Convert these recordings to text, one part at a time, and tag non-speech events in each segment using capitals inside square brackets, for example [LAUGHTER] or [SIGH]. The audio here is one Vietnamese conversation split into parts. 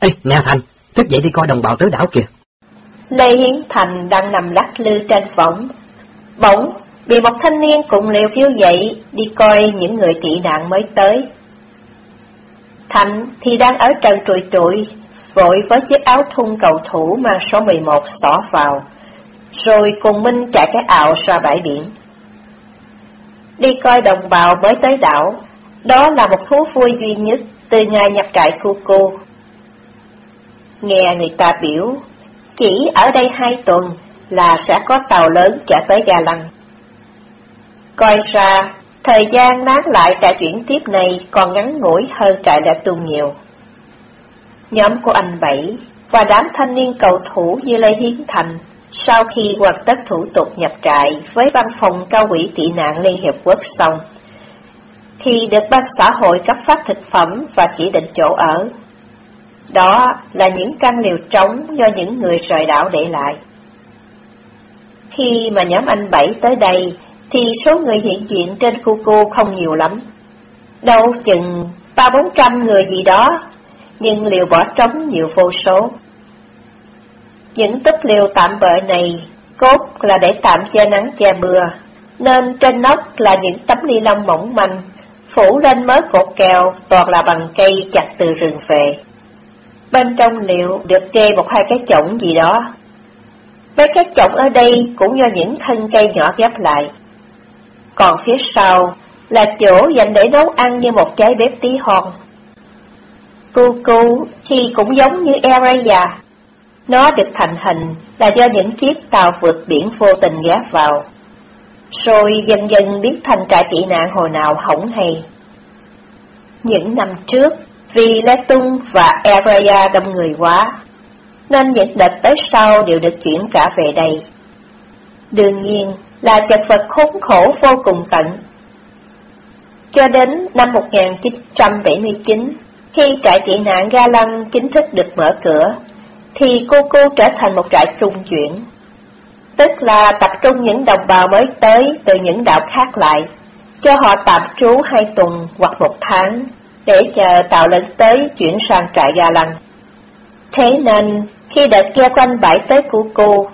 Ê, nè Thành, thức dậy đi coi đồng bào tới đảo kìa. Lê Hiến Thành đang nằm lắc lư trên võng. Bỗng, bị một thanh niên cùng liều phiếu dậy đi coi những người tị nạn mới tới. Thành thì đang ở trần trụi trụi, vội với chiếc áo thun cầu thủ mang số 11 xỏ vào, rồi cùng Minh chạy cái ảo ra bãi biển. Đi coi đồng bào mới tới đảo, đó là một thú vui duy nhất từ ngày nhập trại Cucu. Nghe người ta biểu, chỉ ở đây hai tuần là sẽ có tàu lớn chở tới Gà Lăng. Coi ra, thời gian nán lại trại chuyển tiếp này còn ngắn ngủi hơn trại lệ tuần nhiều. Nhóm của anh Bảy và đám thanh niên cầu thủ như Lê Hiến Thành sau khi hoàn tất thủ tục nhập trại với văn phòng cao quỹ tị nạn Liên Hiệp Quốc xong, thì được ban xã hội cấp phát thực phẩm và chỉ định chỗ ở. Đó là những căn liều trống do những người rời đảo để lại. Khi mà nhóm anh Bảy tới đây, thì số người hiện diện trên khu cô không nhiều lắm. Đâu chừng ba bốn trăm người gì đó, nhưng liều bỏ trống nhiều vô số. Những túp liều tạm bợ này, cốt là để tạm che nắng che mưa, nên trên nóc là những tấm ni lông mỏng manh, phủ lên mớ cột kèo toàn là bằng cây chặt từ rừng về. Bên trong liệu được kê một hai cái chổng gì đó. Mấy cái chổng ở đây cũng do những thân cây nhỏ ghép lại. Còn phía sau là chỗ dành để nấu ăn như một trái bếp tí hon. Cu cu thì cũng giống như Eraya. Nó được thành hình là do những chiếc tàu vượt biển vô tình ghé vào. Rồi dần dần biến thành trại tị nạn hồi nào hỏng hay. Những năm trước, vì Lê Tung và Eraya đông người quá, nên những đợt tới sau đều được chuyển cả về đây. Đương nhiên là chật vật khốn khổ vô cùng tận. Cho đến năm 1979, khi trại tị nạn Ga Lăng chính thức được mở cửa, thì cô cô trở thành một trại trung chuyển. Tức là tập trung những đồng bào mới tới từ những đạo khác lại, cho họ tạm trú hai tuần hoặc một tháng, để chờ tàu lớn tới chuyển sang trại Ga Lăng. Thế nên, khi đợt kia quanh bãi tới của cô,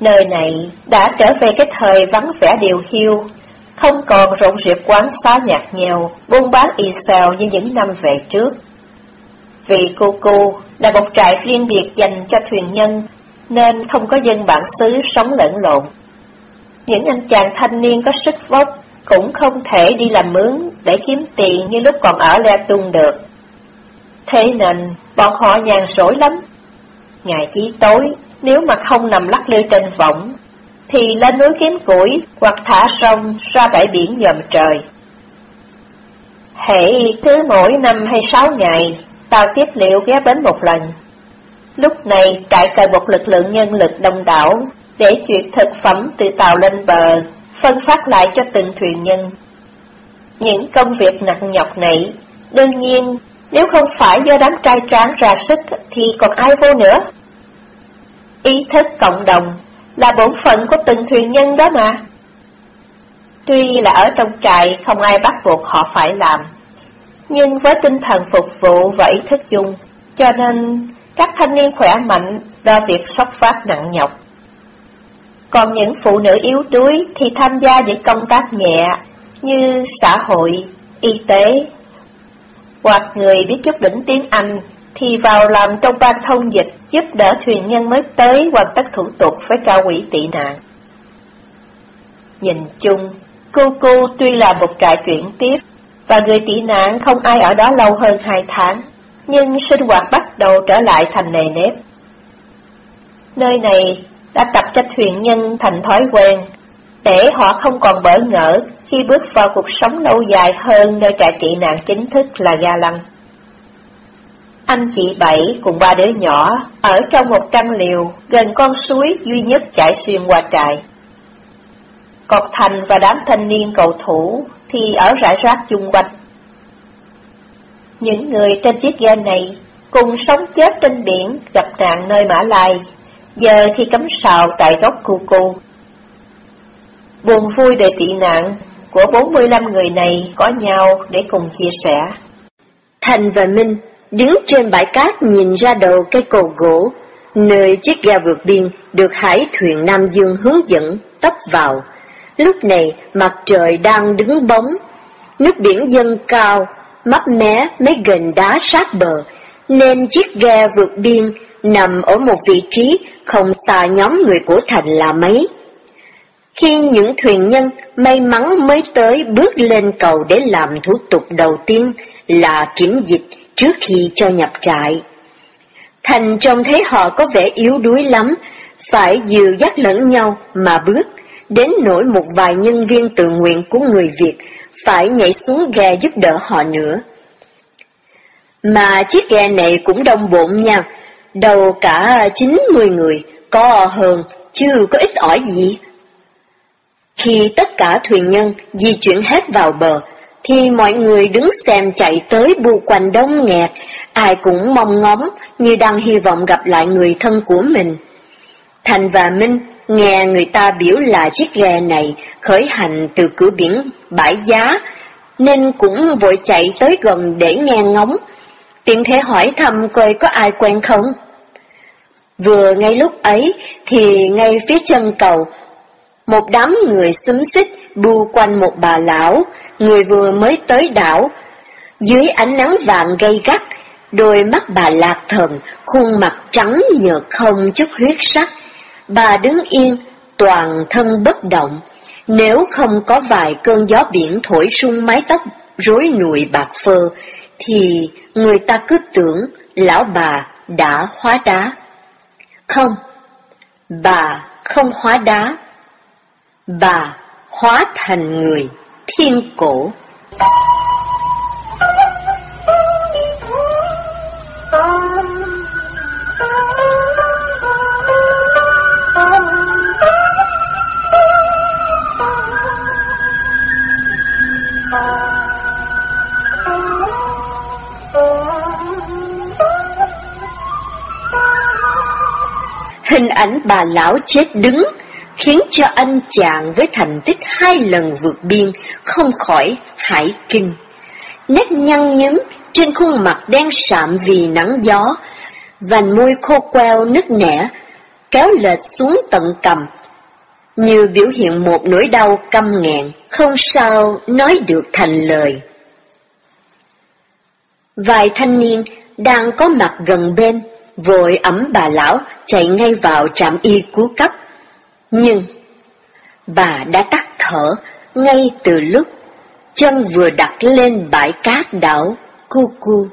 nơi này đã trở về cái thời vắng vẻ điều hiu, không còn rộn rịp quán xá nhạt nhèo, buôn bán y xèo như những năm về trước. Vì cô cô là một trại riêng biệt dành cho thuyền nhân, nên không có dân bản xứ sống lẫn lộn. Những anh chàng thanh niên có sức vóc cũng không thể đi làm mướn để kiếm tiền như lúc còn ở Le Tung được. Thế nên, bọn họ nhàn rỗi lắm. Ngày chí tối, nếu mà không nằm lắc lư trên võng, thì lên núi kiếm củi hoặc thả sông ra bãi biển dòm trời. Hệ cứ mỗi năm hay sáu ngày, tàu tiếp liệu ghé bến một lần. Lúc này trại cần một lực lượng nhân lực đông đảo để chuyển thực phẩm từ tàu lên bờ, phân phát lại cho từng thuyền nhân. Những công việc nặng nhọc này, đương nhiên, nếu không phải do đám trai tráng ra sức thì còn ai vô nữa. Ý thức cộng đồng là bổn phận của từng thuyền nhân đó mà. Tuy là ở trong trại không ai bắt buộc họ phải làm, nhưng với tinh thần phục vụ và ý thức chung, cho nên các thanh niên khỏe mạnh đo việc sốc phát nặng nhọc. Còn những phụ nữ yếu đuối thì tham gia những công tác nhẹ như xã hội, y tế, hoặc người biết chút đỉnh tiếng Anh thì vào làm trong ban thông dịch giúp đỡ thuyền nhân mới tới hoàn tất thủ tục với cao quỹ tị nạn. Nhìn chung, cô cô tuy là một trại chuyển tiếp, và người tị nạn không ai ở đó lâu hơn hai tháng, nhưng sinh hoạt bắt đầu trở lại thành nề nếp. Nơi này đã tập cho thuyền nhân thành thói quen, để họ không còn bỡ ngỡ khi bước vào cuộc sống lâu dài hơn nơi trại trị nạn chính thức là Ga Lăng. Anh chị Bảy cùng ba đứa nhỏ ở trong một căn liều gần con suối duy nhất chảy xuyên qua trại. Còn Thành và đám thanh niên cầu thủ thì ở rải rác chung quanh. Những người trên chiếc ghe này cùng sống chết trên biển gặp nạn nơi Mã Lai, giờ thì cắm sào tại góc cu cu. Buồn vui để tị nạn của 45 người này có nhau để cùng chia sẻ. Thành và Minh đứng trên bãi cát nhìn ra đầu cây cầu gỗ, nơi chiếc ghe vượt biên được hải thuyền Nam Dương hướng dẫn tấp vào. Lúc này mặt trời đang đứng bóng, nước biển dâng cao, mấp mé mấy gần đá sát bờ, nên chiếc ghe vượt biên nằm ở một vị trí không xa nhóm người của thành là mấy. Khi những thuyền nhân may mắn mới tới bước lên cầu để làm thủ tục đầu tiên là kiểm dịch trước khi cho nhập trại. Thành trông thấy họ có vẻ yếu đuối lắm, phải dìu dắt lẫn nhau mà bước, đến nỗi một vài nhân viên tự nguyện của người Việt phải nhảy xuống ghe giúp đỡ họ nữa. Mà chiếc ghe này cũng đông bộn nha, đầu cả 90 người, có hơn, chứ có ít ỏi gì. Khi tất cả thuyền nhân di chuyển hết vào bờ, thì mọi người đứng xem chạy tới bu quanh đông nghẹt, ai cũng mong ngóng như đang hy vọng gặp lại người thân của mình. Thành và Minh nghe người ta biểu là chiếc ghe này khởi hành từ cửa biển bãi giá, nên cũng vội chạy tới gần để nghe ngóng, tiện thể hỏi thăm coi có ai quen không. Vừa ngay lúc ấy thì ngay phía chân cầu, một đám người xúm xích bu quanh một bà lão, người vừa mới tới đảo. Dưới ánh nắng vàng gay gắt, đôi mắt bà lạc thần, khuôn mặt trắng nhợt không chút huyết sắc. Bà đứng yên, toàn thân bất động, nếu không có vài cơn gió biển thổi sung mái tóc rối nùi bạc phơ, thì người ta cứ tưởng lão bà đã hóa đá. Không, bà không hóa đá, bà hóa thành người thiên cổ. Hình ảnh bà lão chết đứng khiến cho anh chàng với thành tích hai lần vượt biên không khỏi hải kinh. Nét nhăn nhúm trên khuôn mặt đen sạm vì nắng gió, vành môi khô queo nứt nẻ, kéo lệch xuống tận cầm, như biểu hiện một nỗi đau căm nghẹn, không sao nói được thành lời. Vài thanh niên đang có mặt gần bên, vội ấm bà lão chạy ngay vào trạm y cứu cấp. Nhưng, bà đã tắt thở ngay từ lúc chân vừa đặt lên bãi cát đảo Cu Cu.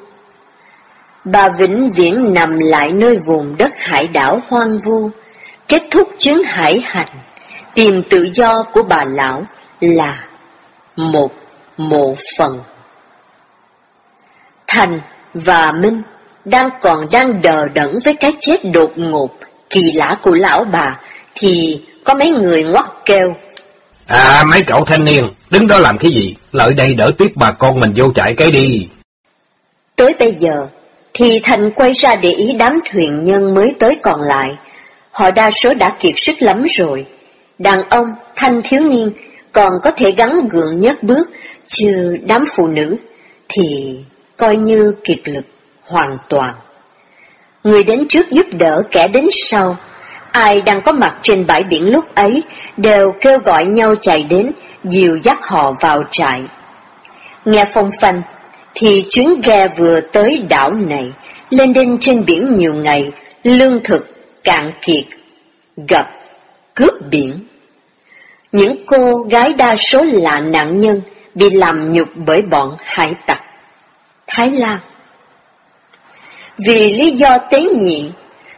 Bà vĩnh viễn nằm lại nơi vùng đất hải đảo hoang vu, kết thúc chuyến hải hành, tìm tự do của bà lão là một mộ phần. Thành và Minh đang còn đang đờ đẫn với cái chết đột ngột, kỳ lạ của lão bà, thì có mấy người ngoắt kêu. À, mấy cậu thanh niên, đứng đó làm cái gì? Lợi đây đỡ tiếp bà con mình vô trại cái đi. Tới bây giờ, thì Thành quay ra để ý đám thuyền nhân mới tới còn lại. Họ đa số đã kiệt sức lắm rồi. Đàn ông, thanh thiếu niên, còn có thể gắn gượng nhất bước, chứ đám phụ nữ thì coi như kiệt lực hoàn toàn. Người đến trước giúp đỡ kẻ đến sau, ai đang có mặt trên bãi biển lúc ấy đều kêu gọi nhau chạy đến, dìu dắt họ vào trại. Nghe phong phanh, thì chuyến ghe vừa tới đảo này, lên đên trên biển nhiều ngày, lương thực, cạn kiệt, gặp, cướp biển. Những cô gái đa số là nạn nhân, bị làm nhục bởi bọn hải tặc. Thái Lan vì lý do tế nhị,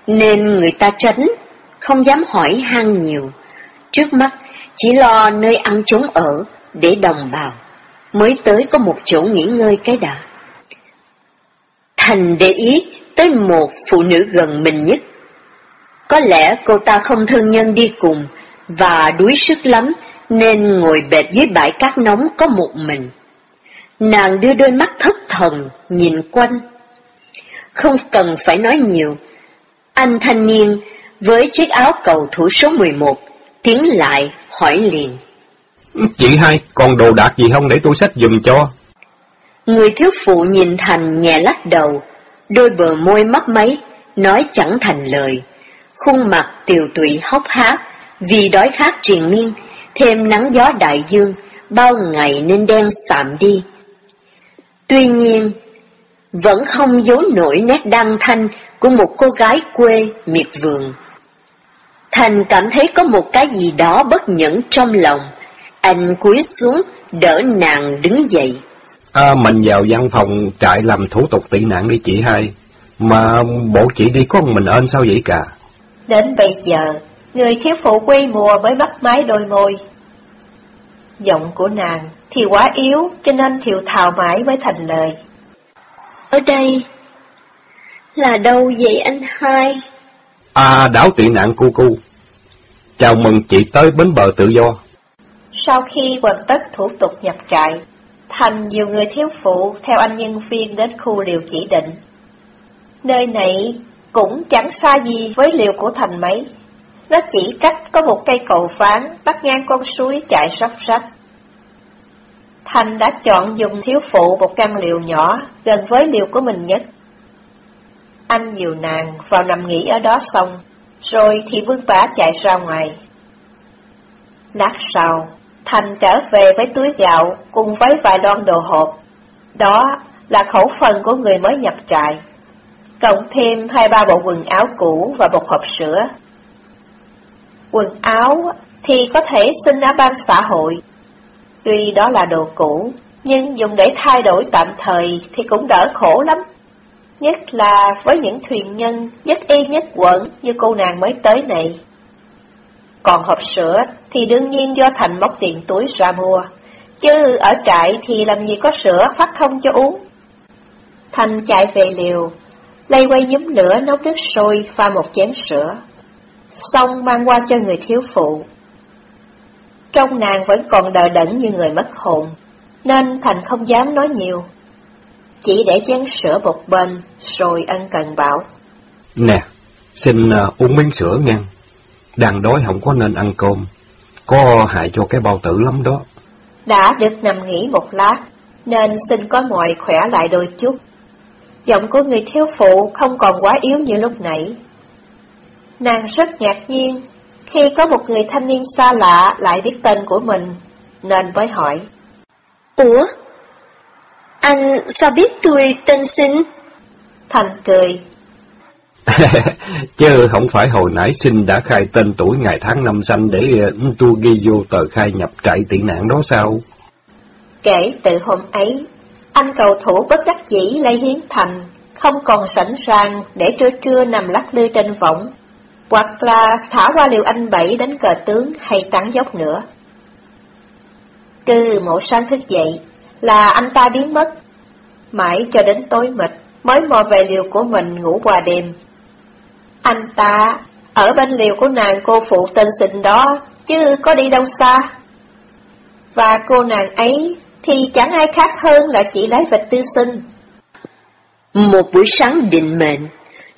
nên người ta tránh, không dám hỏi han nhiều. Trước mắt, chỉ lo nơi ăn trốn ở để đồng bào mới tới có một chỗ nghỉ ngơi cái đã. Thành để ý tới một phụ nữ gần mình nhất. Có lẽ cô ta không thương nhân đi cùng và đuối sức lắm nên ngồi bệt dưới bãi cát nóng có một mình. Nàng đưa đôi mắt thất thần nhìn quanh. Không cần phải nói nhiều. Anh thanh niên với chiếc áo cầu thủ số 11 tiến lại hỏi liền. Chị hai, còn đồ đạc gì không để tôi xách dùm cho? Người thiếu phụ nhìn Thành nhẹ lắc đầu, đôi bờ môi mấp máy, nói chẳng thành lời. Khuôn mặt tiều tụy hốc hác, vì đói khát triền miên, thêm nắng gió đại dương, bao ngày nên đen sạm đi. Tuy nhiên, vẫn không giấu nổi nét đăng thanh của một cô gái quê miệt vườn. Thành cảm thấy có một cái gì đó bất nhẫn trong lòng. Anh cúi xuống, đỡ nàng đứng dậy. À, mình vào văn phòng trại làm thủ tục tị nạn đi chị hai. Mà bộ chị đi có mình ơn sao vậy cả? Đến bây giờ, người thiếu phụ quê mùa mới bắt mái đôi môi. Giọng của nàng thì quá yếu, cho nên thiều thào mãi mới thành lời. Ở đây là đâu vậy anh hai? À, đảo tị nạn cu cu. Chào mừng chị tới bến bờ tự do. Sau khi hoàn tất thủ tục nhập trại, Thành nhiều người thiếu phụ theo anh nhân viên đến khu liều chỉ định. Nơi này cũng chẳng xa gì với liều của Thành mấy. Nó chỉ cách có một cây cầu phán bắt ngang con suối chạy sóc sách. Thành đã chọn dùng thiếu phụ một căn liều nhỏ gần với liều của mình nhất. Anh nhiều nàng vào nằm nghỉ ở đó xong, rồi thì vương bả chạy ra ngoài. Lát sau, Thành trở về với túi gạo cùng với vài lon đồ hộp. Đó là khẩu phần của người mới nhập trại. Cộng thêm hai ba bộ quần áo cũ và một hộp sữa. Quần áo thì có thể xin ở ban xã hội. Tuy đó là đồ cũ, nhưng dùng để thay đổi tạm thời thì cũng đỡ khổ lắm. Nhất là với những thuyền nhân nhất y nhất quẩn như cô nàng mới tới này. Còn hộp sữa thì đương nhiên do Thành móc tiền túi ra mua, chứ ở trại thì làm gì có sữa phát không cho uống. Thành chạy về liều, lây quay nhúm lửa nấu nước sôi pha một chén sữa, xong mang qua cho người thiếu phụ. Trong nàng vẫn còn đờ đẫn như người mất hồn, nên Thành không dám nói nhiều. Chỉ để chén sữa một bên, rồi ân cần bảo. Nè, xin uh, uống miếng sữa nha. Đang đói không có nên ăn cơm. Có hại cho cái bao tử lắm đó. Đã được nằm nghỉ một lát, nên xin có mọi khỏe lại đôi chút. Giọng của người thiếu phụ không còn quá yếu như lúc nãy. Nàng rất ngạc nhiên khi có một người thanh niên xa lạ lại biết tên của mình, nên mới hỏi. Ủa? Anh sao biết tôi tên xin? Thành cười. [LAUGHS] Chứ không phải hồi nãy xin đã khai tên tuổi ngày tháng năm sanh để uh, tôi ghi vô tờ khai nhập trại tị nạn đó sao? Kể từ hôm ấy, anh cầu thủ bất đắc dĩ lấy hiến thành, không còn sẵn sàng để trưa trưa nằm lắc lư trên võng, hoặc là thả qua liều anh bảy đánh cờ tướng hay tán dốc nữa. Cứ mỗi sáng thức dậy là anh ta biến mất, mãi cho đến tối mịt mới mò về liều của mình ngủ qua đêm. Anh ta ở bên liều của nàng cô phụ tên xịn đó, chứ có đi đâu xa. Và cô nàng ấy thì chẳng ai khác hơn là chỉ lấy vịt tư sinh. Một buổi sáng định mệnh,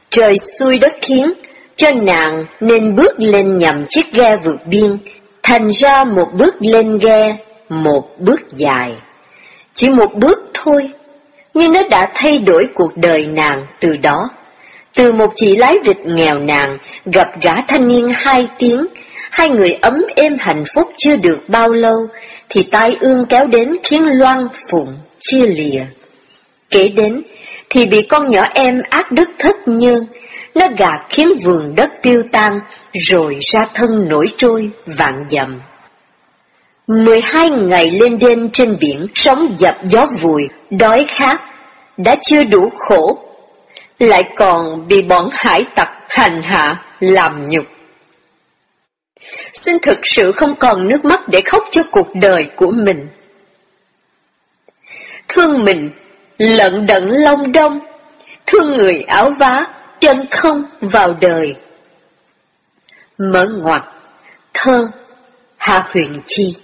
trời xuôi đất khiến, cho nàng nên bước lên nhằm chiếc ghe vượt biên, thành ra một bước lên ghe, một bước dài. Chỉ một bước thôi, nhưng nó đã thay đổi cuộc đời nàng từ đó. Từ một chị lái vịt nghèo nàng gặp gã thanh niên hai tiếng, hai người ấm êm hạnh phúc chưa được bao lâu, thì tai ương kéo đến khiến loan phụng chia lìa. Kể đến, thì bị con nhỏ em ác đức thất nhơn, nó gạt khiến vườn đất tiêu tan, rồi ra thân nổi trôi vạn dặm. Mười hai ngày lên đêm trên biển, sóng dập gió vùi, đói khát, đã chưa đủ khổ, lại còn bị bọn hải tặc hành hạ, làm nhục. Xin thực sự không còn nước mắt để khóc cho cuộc đời của mình. Thương mình, lận đận long đông, thương người áo vá, chân không vào đời. Mở ngoặt, thơ, Hạ Huyền Chi,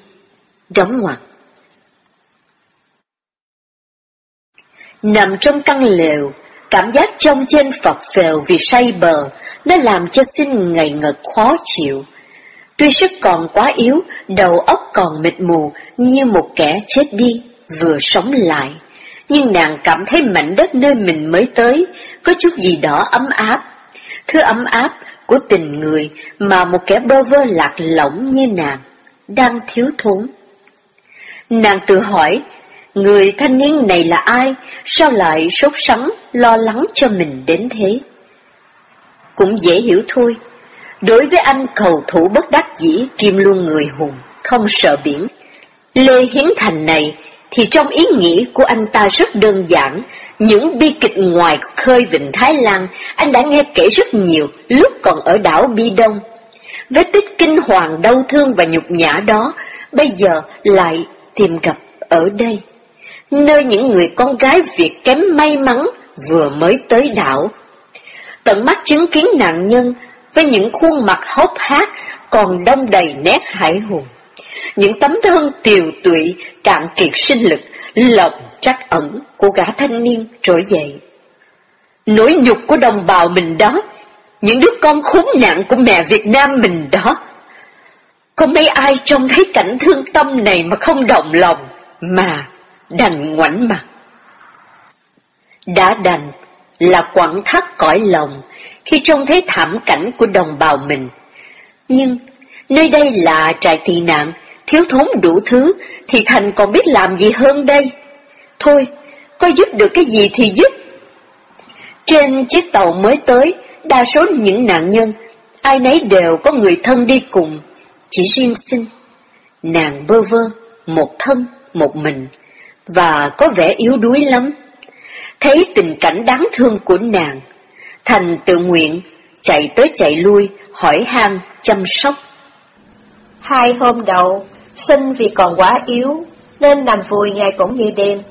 đóng ngoặt. Nằm trong căn lều, cảm giác trong trên phập phèo vì say bờ, đã làm cho xin ngày ngật khó chịu. Tuy sức còn quá yếu, đầu óc còn mịt mù như một kẻ chết đi, vừa sống lại nhưng nàng cảm thấy mảnh đất nơi mình mới tới, có chút gì đó ấm áp. Thứ ấm áp của tình người mà một kẻ bơ vơ lạc lõng như nàng, đang thiếu thốn. Nàng tự hỏi, người thanh niên này là ai, sao lại sốt sắng, lo lắng cho mình đến thế? Cũng dễ hiểu thôi, đối với anh cầu thủ bất đắc dĩ kim luôn người hùng, không sợ biển. Lê Hiến Thành này thì trong ý nghĩ của anh ta rất đơn giản, những bi kịch ngoài khơi Vịnh Thái Lan anh đã nghe kể rất nhiều lúc còn ở đảo Bi Đông. Vết tích kinh hoàng đau thương và nhục nhã đó bây giờ lại tìm gặp ở đây, nơi những người con gái Việt kém may mắn vừa mới tới đảo. Tận mắt chứng kiến nạn nhân với những khuôn mặt hốc hác còn đông đầy nét hải hùng những tấm thân tiều tụy, cạn kiệt sinh lực, lợm trắc ẩn của gã thanh niên trỗi dậy. Nỗi nhục của đồng bào mình đó, những đứa con khốn nạn của mẹ Việt Nam mình đó. Có mấy ai trông thấy cảnh thương tâm này mà không động lòng, mà đành ngoảnh mặt. Đã đành là quặn thắt cõi lòng khi trông thấy thảm cảnh của đồng bào mình. Nhưng nơi đây là trại tị nạn, thiếu thốn đủ thứ, thì Thành còn biết làm gì hơn đây? Thôi, có giúp được cái gì thì giúp. Trên chiếc tàu mới tới, đa số những nạn nhân, ai nấy đều có người thân đi cùng, chỉ riêng sinh. Nàng bơ vơ, một thân, một mình, và có vẻ yếu đuối lắm. Thấy tình cảnh đáng thương của nàng, Thành tự nguyện, chạy tới chạy lui, hỏi han, chăm sóc. Hai hôm đầu, Sinh vì còn quá yếu, nên nằm vùi ngày cũng như đêm.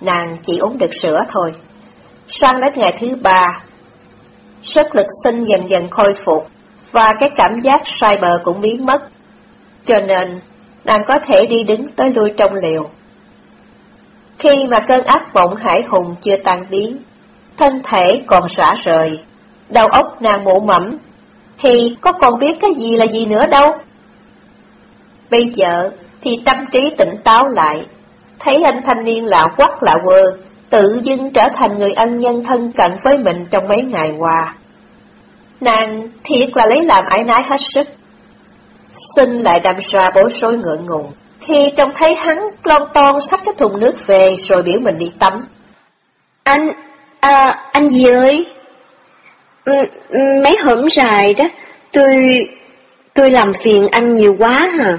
Nàng chỉ uống được sữa thôi. Sang đến ngày thứ ba, sức lực sinh dần dần khôi phục, và cái cảm giác sai bờ cũng biến mất. Cho nên, nàng có thể đi đứng tới lui trong liều. Khi mà cơn ác mộng hải hùng chưa tan biến, thân thể còn xả rời, đầu óc nàng mụ mẫm, thì có còn biết cái gì là gì nữa đâu. Bây giờ thì tâm trí tỉnh táo lại, thấy anh thanh niên lạ quắc lạ quơ, tự dưng trở thành người ân nhân thân cận với mình trong mấy ngày qua. Nàng thiệt là lấy làm ái nái hết sức. Xin lại đâm ra bối rối ngượng ngùng, khi trông thấy hắn lon ton xách cái thùng nước về rồi biểu mình đi tắm. Anh, à, anh gì ơi? Mấy hôm dài đó, tôi, tôi làm phiền anh nhiều quá hả?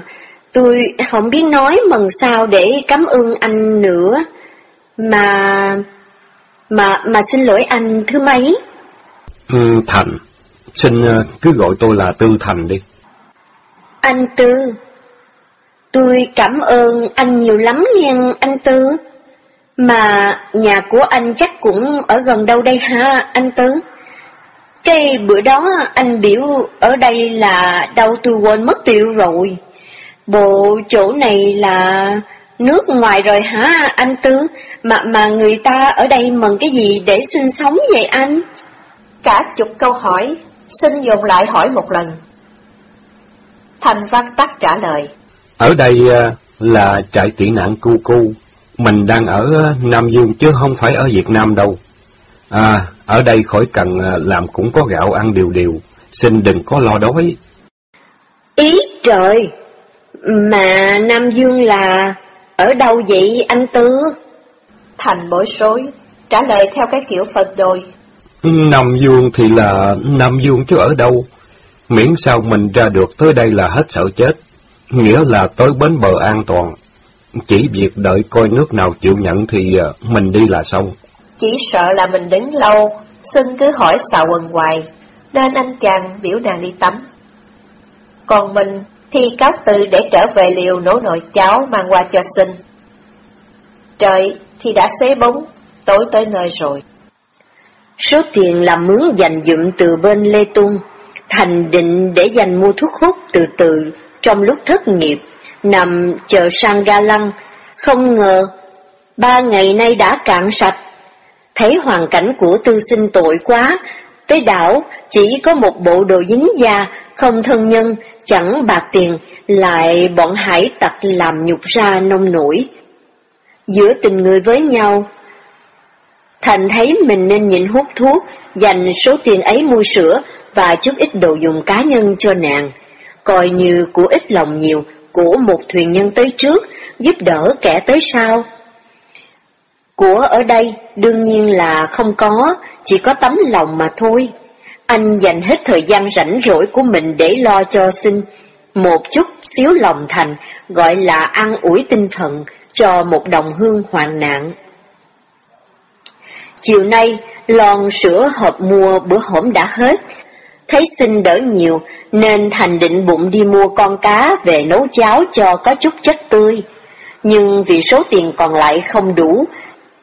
Tôi không biết nói mần sao để cảm ơn anh nữa. Mà... Mà mà xin lỗi anh thứ mấy? Ừ, Thành. Xin ờ, cứ gọi tôi là Tư Thành đi. Anh Tư. Tôi cảm ơn anh nhiều lắm nha anh Tư. Mà nhà của anh chắc cũng ở gần đâu đây ha anh Tư? Cái bữa đó anh biểu ở đây là đâu tôi quên mất tiêu rồi. Bộ chỗ này là nước ngoài rồi hả anh Tư? Mà mà người ta ở đây mần cái gì để sinh sống vậy anh? Cả chục câu hỏi, xin dồn lại hỏi một lần. Thành văn tắc trả lời. Ở đây à, là trại tị nạn cu cu. Mình đang ở à, Nam Dương chứ không phải ở Việt Nam đâu. À, ở đây khỏi cần à, làm cũng có gạo ăn điều điều. Xin đừng có lo đói. Ý trời! Mà Nam Dương là ở đâu vậy anh Tư? Thành bối rối, trả lời theo cái kiểu phân đôi. Nam Dương thì là Nam Dương chứ ở đâu? Miễn sao mình ra được tới đây là hết sợ chết, nghĩa là tới bến bờ an toàn. Chỉ việc đợi coi nước nào chịu nhận thì à, mình đi là xong. Chỉ sợ là mình đứng lâu, xin cứ hỏi xạo quần hoài, nên anh chàng biểu nàng đi tắm. Còn mình thì cáo từ để trở về liều nấu nồi cháo mang qua cho sinh. Trời thì đã xế bóng, tối tới nơi rồi. Số tiền làm mướn dành dụm từ bên Lê Tung, Thành định để dành mua thuốc hút từ từ trong lúc thất nghiệp, nằm chờ sang ga lăng, không ngờ ba ngày nay đã cạn sạch. Thấy hoàn cảnh của tư sinh tội quá, tới đảo chỉ có một bộ đồ dính da, không thân nhân, chẳng bạc tiền, lại bọn hải tặc làm nhục ra nông nổi. Giữa tình người với nhau, Thành thấy mình nên nhịn hút thuốc, dành số tiền ấy mua sữa và chút ít đồ dùng cá nhân cho nàng, coi như của ít lòng nhiều của một thuyền nhân tới trước, giúp đỡ kẻ tới sau. Của ở đây đương nhiên là không có, chỉ có tấm lòng mà thôi. Anh dành hết thời gian rảnh rỗi của mình để lo cho sinh, một chút xíu lòng thành, gọi là ăn ủi tinh thần cho một đồng hương hoạn nạn. Chiều nay, lon sữa hộp mua bữa hổm đã hết, thấy sinh đỡ nhiều nên Thành định bụng đi mua con cá về nấu cháo cho có chút chất tươi. Nhưng vì số tiền còn lại không đủ,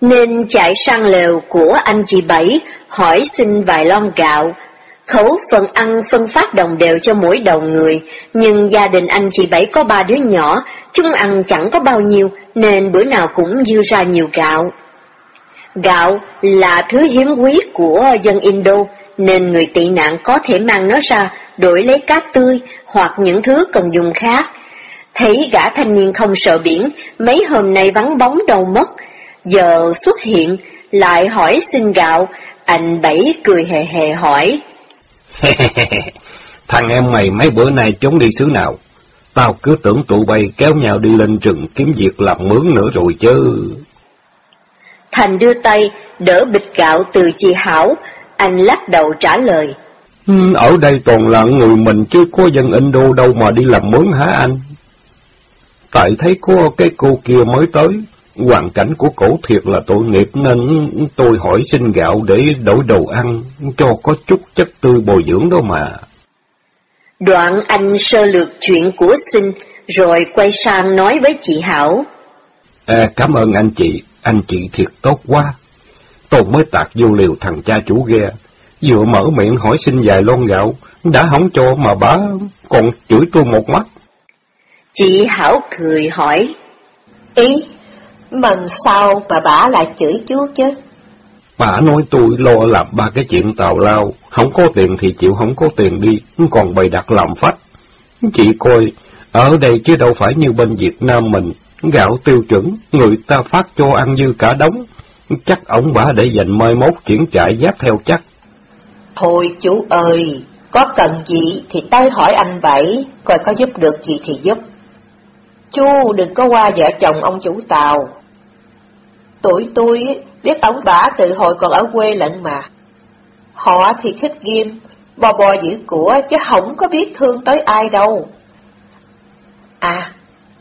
nên chạy sang lều của anh chị Bảy hỏi xin vài lon gạo. Khẩu phần ăn phân phát đồng đều cho mỗi đầu người, nhưng gia đình anh chị Bảy có ba đứa nhỏ, chúng ăn chẳng có bao nhiêu, nên bữa nào cũng dư ra nhiều gạo. Gạo là thứ hiếm quý của dân Indo, nên người tị nạn có thể mang nó ra đổi lấy cá tươi hoặc những thứ cần dùng khác. Thấy gã thanh niên không sợ biển, mấy hôm nay vắng bóng đầu mất, giờ xuất hiện, lại hỏi xin gạo, anh Bảy cười hề hề hỏi. [LAUGHS] Thằng em mày mấy bữa nay trốn đi xứ nào? Tao cứ tưởng tụi bay kéo nhau đi lên rừng kiếm việc làm mướn nữa rồi chứ. Thành đưa tay, đỡ bịch gạo từ chị Hảo, anh lắc đầu trả lời. Ừ, ở đây toàn là người mình chứ có dân Indo đâu mà đi làm mướn hả anh? Tại thấy có cái cô kia mới tới, hoàn cảnh của cổ thiệt là tội nghiệp nên tôi hỏi xin gạo để đổi đồ ăn, cho có chút chất tươi bồi dưỡng đó mà. Đoạn anh sơ lược chuyện của sinh, rồi quay sang nói với chị Hảo. À, cảm ơn anh chị, anh chị thiệt tốt quá. Tôi mới tạc vô liều thằng cha chủ ghe, vừa mở miệng hỏi xin vài lon gạo, đã không cho mà bả còn chửi tôi một mắt. Chị Hảo cười hỏi. Ý, mần sao mà bả lại chửi chú chứ? Bà nói tôi lo làm ba cái chuyện tào lao, không có tiền thì chịu không có tiền đi, còn bày đặt làm phách. Chị coi, ở đây chứ đâu phải như bên Việt Nam mình, gạo tiêu chuẩn, người ta phát cho ăn như cả đống, chắc ổng bả để dành mai mốt chuyển trại giáp theo chắc. Thôi chú ơi, có cần gì thì tới hỏi anh Bảy, coi có giúp được gì thì giúp. Chú đừng có qua vợ chồng ông chủ tàu. Tuổi tôi biết ông bà từ hồi còn ở quê lận mà. Họ thì khích ghim, bò bò giữ của chứ không có biết thương tới ai đâu. À,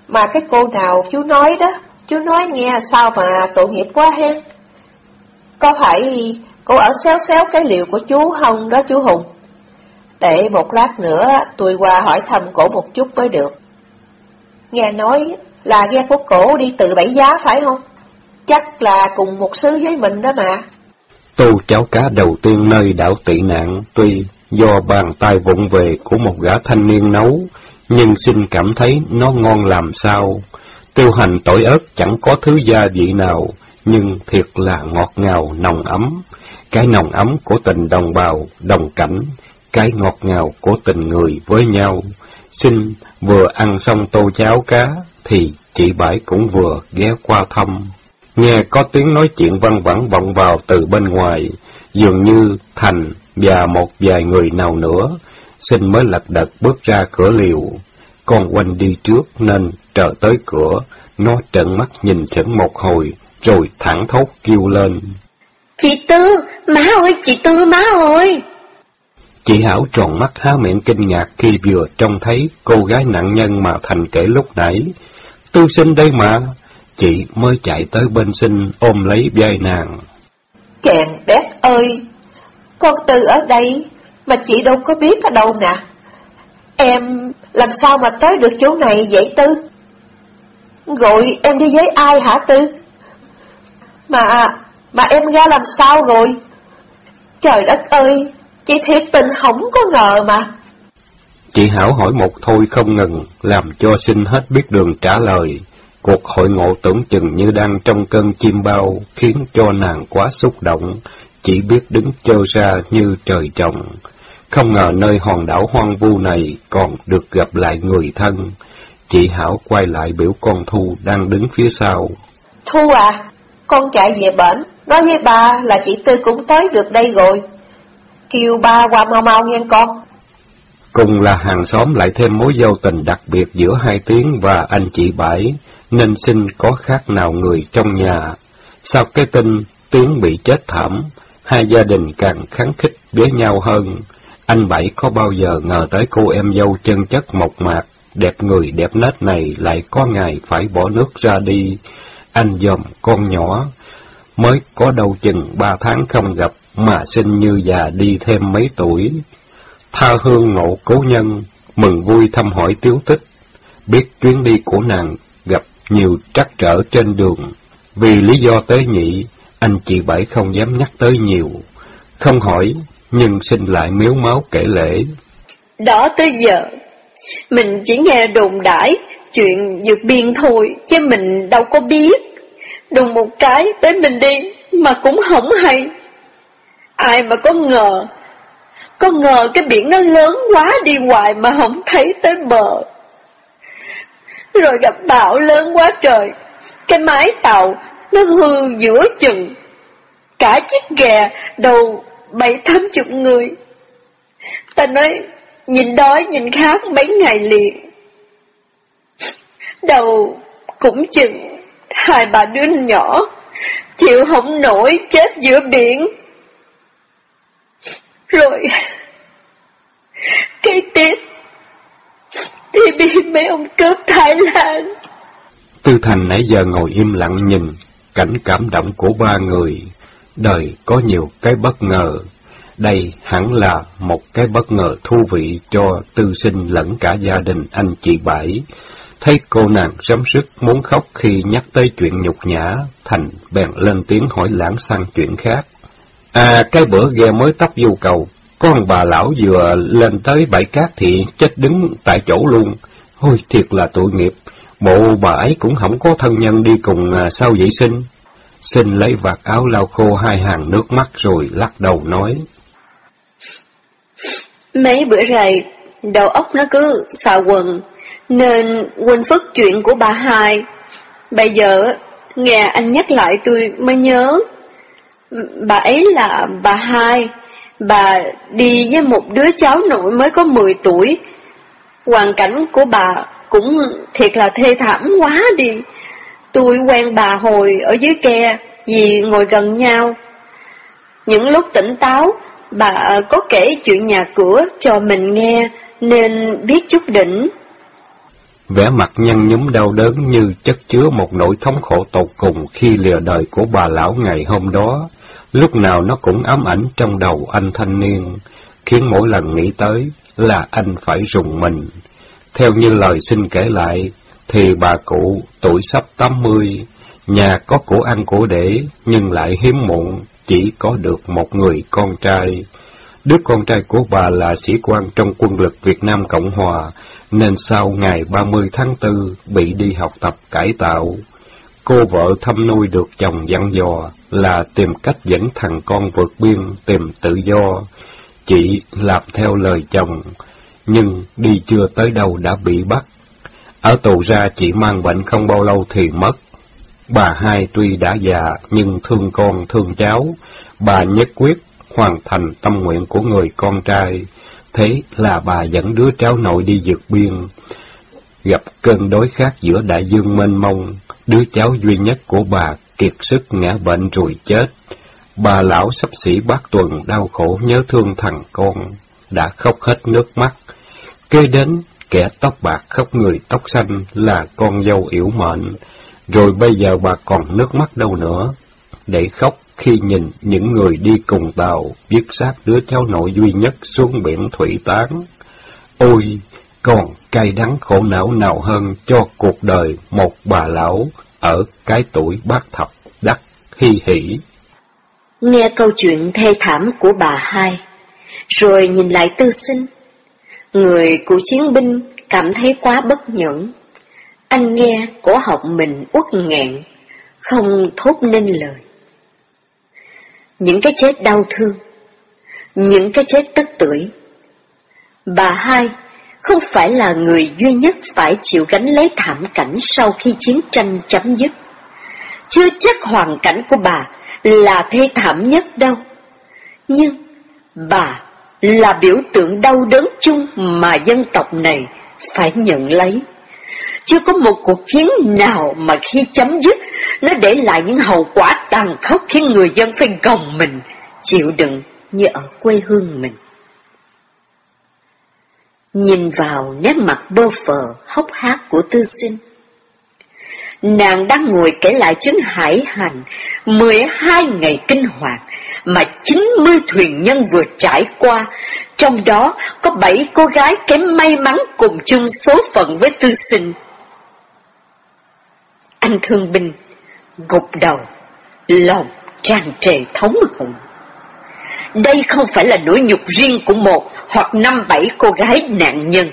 mà cái cô nào chú nói đó, chú nói nghe sao mà tội nghiệp quá hen. Có phải cô ở xéo xéo cái liều của chú không đó chú Hùng? Để một lát nữa tôi qua hỏi thăm cổ một chút mới được. Nghe nói là ghe của cổ đi từ bảy giá phải không? Chắc là cùng một xứ với mình đó mà. Tô cháo cá đầu tiên nơi đảo tị nạn, tuy do bàn tay vụng về của một gã thanh niên nấu, nhưng xin cảm thấy nó ngon làm sao. Tiêu hành tỏi ớt chẳng có thứ gia vị nào, nhưng thiệt là ngọt ngào, nồng ấm. Cái nồng ấm của tình đồng bào, đồng cảnh, cái ngọt ngào của tình người với nhau. Xin vừa ăn xong tô cháo cá, thì chị Bãi cũng vừa ghé qua thăm. Nghe có tiếng nói chuyện văng vẳng vọng vào từ bên ngoài, dường như Thành và một vài người nào nữa, xin mới lật đật bước ra cửa liều. Con quanh đi trước nên trở tới cửa, nó trợn mắt nhìn sững một hồi, rồi thẳng thốt kêu lên. Chị Tư, má ơi, chị Tư, má ơi! Chị Hảo tròn mắt há miệng kinh ngạc khi vừa trông thấy cô gái nạn nhân mà Thành kể lúc nãy. Tư sinh đây mà, chị mới chạy tới bên sinh ôm lấy vai nàng. Chàng đét ơi, con Tư ở đây mà chị đâu có biết ở đâu nè. Em làm sao mà tới được chỗ này vậy Tư? Gọi em đi với ai hả Tư? Mà, mà em ra làm sao rồi? Trời đất ơi, chị thiệt tình không có ngờ mà. Chị Hảo hỏi một thôi không ngừng, làm cho sinh hết biết đường trả lời. Cuộc hội ngộ tưởng chừng như đang trong cơn chim bao, khiến cho nàng quá xúc động, chỉ biết đứng trơ ra như trời trồng. Không ngờ nơi hòn đảo hoang vu này còn được gặp lại người thân. Chị Hảo quay lại biểu con Thu đang đứng phía sau. Thu à, con chạy về bển, Nói với ba là chị Tư cũng tới được đây rồi. Kêu ba qua mau mau nghe con. Cùng là hàng xóm lại thêm mối giao tình đặc biệt giữa hai tiếng và anh chị Bảy, nên sinh có khác nào người trong nhà. Sau cái tin tiếng bị chết thảm, hai gia đình càng kháng khích với nhau hơn. Anh Bảy có bao giờ ngờ tới cô em dâu chân chất mộc mạc, đẹp người đẹp nết này lại có ngày phải bỏ nước ra đi. Anh dòm con nhỏ, mới có đâu chừng ba tháng không gặp mà sinh như già đi thêm mấy tuổi. Tha hương ngộ cố nhân, mừng vui thăm hỏi tiếu tích, biết chuyến đi của nàng gặp nhiều trắc trở trên đường. Vì lý do tế nhị, anh chị Bảy không dám nhắc tới nhiều, không hỏi, nhưng xin lại miếu máu kể lễ. Đó tới giờ, mình chỉ nghe đồn đãi chuyện vượt biên thôi, chứ mình đâu có biết. Đùng một cái tới mình đi, mà cũng không hay. Ai mà có ngờ, có ngờ cái biển nó lớn quá đi hoài mà không thấy tới bờ. Rồi gặp bão lớn quá trời, cái mái tàu nó hư giữa chừng. Cả chiếc ghè đầu bảy tám chục người. Ta nói, nhìn đói nhìn khát mấy ngày liền. Đầu cũng chừng hai bà đứa nhỏ, chịu không nổi chết giữa biển. Rồi, cái tiếp thì bị mấy ông cướp Thái Lan. Tư Thành nãy giờ ngồi im lặng nhìn, cảnh cảm động của ba người. Đời có nhiều cái bất ngờ. Đây hẳn là một cái bất ngờ thú vị cho tư sinh lẫn cả gia đình anh chị Bảy. Thấy cô nàng sấm sức muốn khóc khi nhắc tới chuyện nhục nhã, Thành bèn lên tiếng hỏi lãng sang chuyện khác. À, cái bữa ghe mới tấp du cầu, con bà lão vừa lên tới bãi cát thì chết đứng tại chỗ luôn. Ôi, thiệt là tội nghiệp, bộ bà ấy cũng không có thân nhân đi cùng à, sao vậy sinh? Sinh lấy vạt áo lau khô hai hàng nước mắt rồi lắc đầu nói. Mấy bữa rày, đầu óc nó cứ xà quần, nên quên phức chuyện của bà hai. Bây giờ, nghe anh nhắc lại tôi mới nhớ. Bà ấy là bà hai, bà đi với một đứa cháu nội mới có 10 tuổi. Hoàn cảnh của bà cũng thiệt là thê thảm quá đi. Tôi quen bà hồi ở dưới ke, vì ngồi gần nhau. Những lúc tỉnh táo, bà có kể chuyện nhà cửa cho mình nghe, nên biết chút đỉnh. Vẻ mặt nhăn nhúm đau đớn như chất chứa một nỗi thống khổ tột cùng khi lìa đời của bà lão ngày hôm đó, lúc nào nó cũng ám ảnh trong đầu anh thanh niên, khiến mỗi lần nghĩ tới là anh phải rùng mình. Theo như lời xin kể lại, thì bà cụ tuổi sắp tám mươi, nhà có của ăn của để, nhưng lại hiếm muộn, chỉ có được một người con trai. Đứa con trai của bà là sĩ quan trong quân lực Việt Nam Cộng Hòa, nên sau ngày 30 tháng 4 bị đi học tập cải tạo. Cô vợ thăm nuôi được chồng dặn dò là tìm cách dẫn thằng con vượt biên tìm tự do. Chị làm theo lời chồng, nhưng đi chưa tới đâu đã bị bắt. Ở tù ra chị mang bệnh không bao lâu thì mất. Bà hai tuy đã già nhưng thương con thương cháu, bà nhất quyết hoàn thành tâm nguyện của người con trai. Thế là bà dẫn đứa cháu nội đi vượt biên. Gặp cơn đói khát giữa đại dương mênh mông, đứa cháu duy nhất của bà kiệt sức ngã bệnh rồi chết. Bà lão sắp xỉ bát tuần đau khổ nhớ thương thằng con, đã khóc hết nước mắt. Kế đến, kẻ tóc bạc khóc người tóc xanh là con dâu yểu mệnh, rồi bây giờ bà còn nước mắt đâu nữa, để khóc khi nhìn những người đi cùng tàu vứt xác đứa cháu nội duy nhất xuống biển thủy tán. Ôi, còn cay đắng khổ não nào hơn cho cuộc đời một bà lão ở cái tuổi bát thập đắc hy hỷ. Nghe câu chuyện thê thảm của bà hai, rồi nhìn lại tư sinh. Người của chiến binh cảm thấy quá bất nhẫn. Anh nghe cổ họng mình uất nghẹn, không thốt nên lời. Những cái chết đau thương, những cái chết tức tưởi. Bà hai không phải là người duy nhất phải chịu gánh lấy thảm cảnh sau khi chiến tranh chấm dứt. Chưa chắc hoàn cảnh của bà là thê thảm nhất đâu. Nhưng bà là biểu tượng đau đớn chung mà dân tộc này phải nhận lấy. Chưa có một cuộc chiến nào mà khi chấm dứt, nó để lại những hậu quả tàn khốc khiến người dân phải gồng mình, chịu đựng như ở quê hương mình. Nhìn vào nét mặt bơ phờ, hốc hác của tư sinh, nàng đang ngồi kể lại chuyến hải hành 12 ngày kinh hoàng mà 90 thuyền nhân vừa trải qua, trong đó có 7 cô gái kém may mắn cùng chung số phận với tư sinh. Anh thương binh gục đầu, lòng tràn trề thống hận. Đây không phải là nỗi nhục riêng của một hoặc năm bảy cô gái nạn nhân,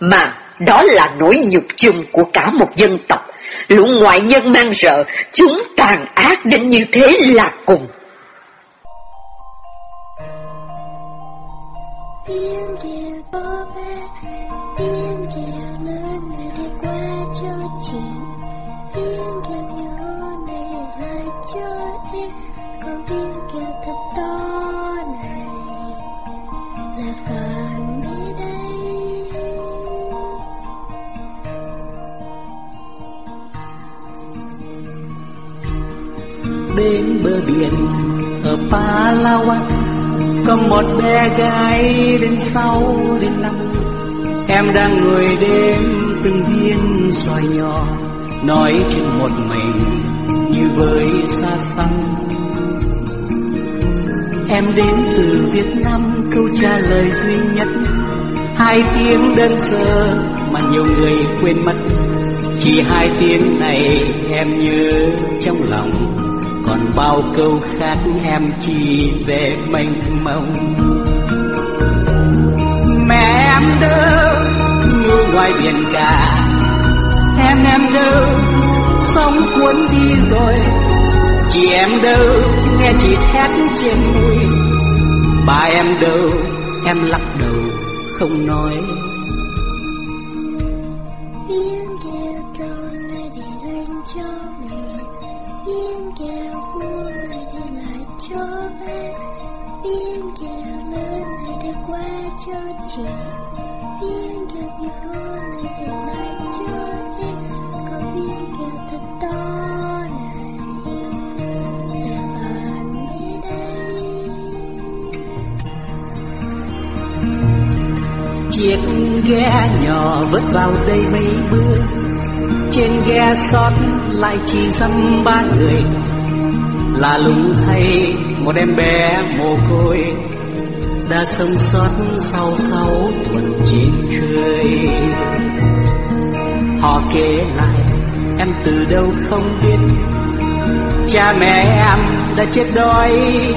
mà đó là nỗi nhục chung của cả một dân tộc. Lũ ngoại nhân mang rợ, chúng tàn ác đến như thế là cùng. Biên kia bố bé, biên kia lớn người đi qua cho chị, biên đến bờ biển ở Palawan. Có một bé gái đến sáu đến năm. Em đang ngồi đêm từng viên xoài nhỏ, nói chuyện một mình như với xa xăm. Em đến từ Việt Nam, câu trả lời duy nhất. Hai tiếng đơn sơ mà nhiều người quên mất. Chỉ hai tiếng này em nhớ trong lòng còn bao câu khác em chỉ về mênh mông. Mẹ em đâu ngủ ngoài biển cả. Em em đâu, sóng cuốn đi rồi. Chị em đâu, nghe chị thét trên núi. Ba em đâu, em lắc đầu, không nói. Cho viên Yên kêu nhỏ này đi lại cho em Còn yên kêu thật to này để bạn đi đây chiếc ghe nhỏ vớt vào đây mấy bữa trên ghe sót lại chỉ dăm ba người. Là lúng thay một em bé mồ côi đã sống sót sau sáu tuần chín khơi. Họ kể lại, em từ đâu không biết. Cha mẹ em đã chết đói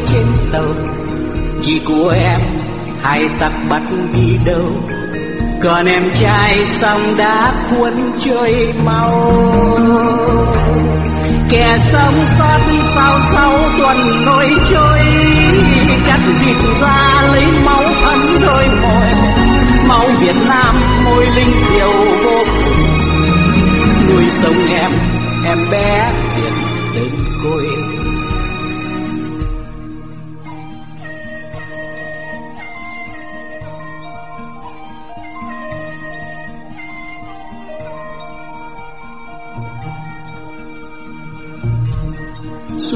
trên tàu. Chị của em hai tặc bắt đi đâu. Còn em trai xong đã cuốn trôi mau kẻ sống sót sau sáu tuần nổi trôi. Cắt thịt ra lấy máu thân đôi môi máu việt nam môi linh diệu vô cùng nuôi sống em em bé việt đơn côi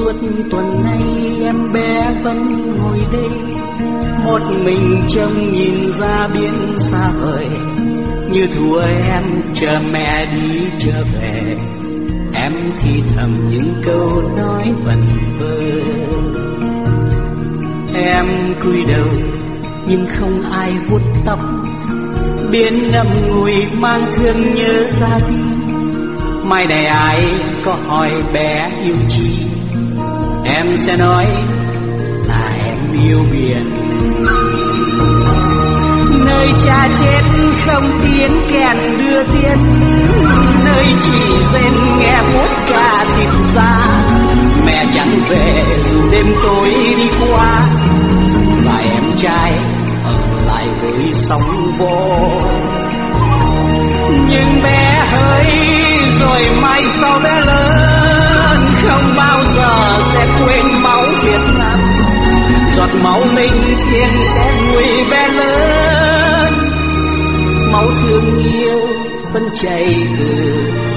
suốt tuần nay em bé vẫn ngồi đây. Một mình trông nhìn ra biển xa vời, như thua em chờ mẹ đi trở về. Em thì thầm những câu nói vần vơ. Em cúi đầu, nhưng không ai vuốt tóc. Biển ngậm ngùi mang thương nhớ ra đi. Mai này ai có hỏi bé yêu chi? Em sẽ nói là em yêu biển. Nơi cha chết không tiếng kèn đưa tiên nơi chỉ rên nghe buốt cả thịt ra mẹ chẳng về dù đêm tối đi qua và em trai ở lại với sóng vô. Nhưng bé hỡi, rồi mai sau bé lớn không bao giờ sẽ quên máu Việt Nam. Giọt máu linh thiêng sẽ nuôi ve lớn. Máu thương yêu vẫn chảy từ